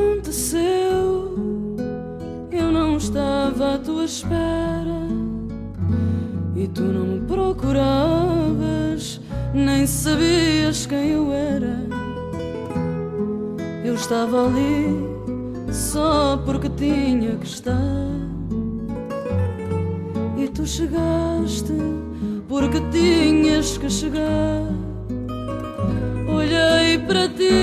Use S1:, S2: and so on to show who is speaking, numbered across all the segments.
S1: aconteceu? Eu não estava à tua espera e tu não me procuravas, nem sabias quem eu era. Eu estava ali só porque tinha que estar e tu chegaste porque tinhas que chegar. Olhei para ti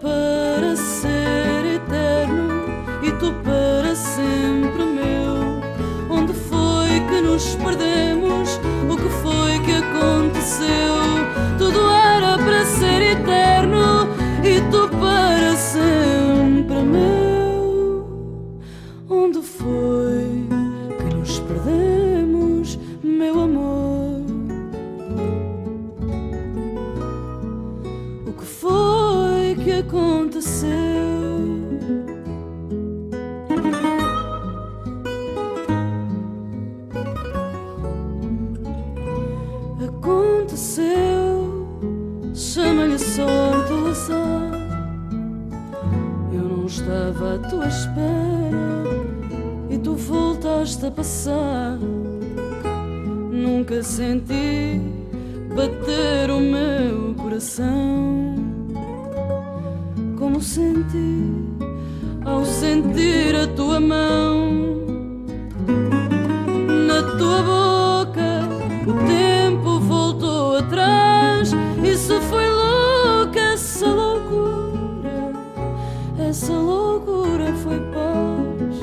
S1: para ser eterno e tu para sempre meu. Onde foi que nos perdemos? O que foi que aconteceu? Que aconteceu? Aconteceu, chama-lhe ou azar. Eu não estava à tua espera e tu voltaste a passar. Nunca senti bater o meu coração como senti ao sentir a tua mão na tua boca. O tempo voltou atrás. Isso foi louco, essa loucura. Essa loucura foi paz.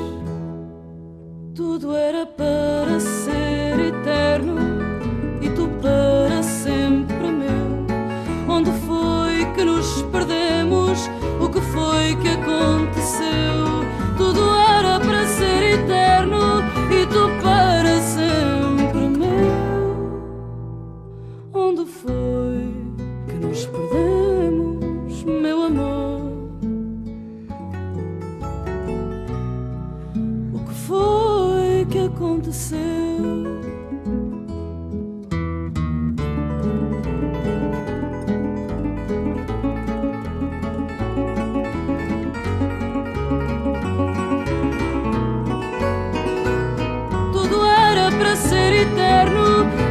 S1: Tudo era para ser eterno e tu para sempre meu. Onde foi que nos perdemos? Aconteceu? Tudo era para ser eterno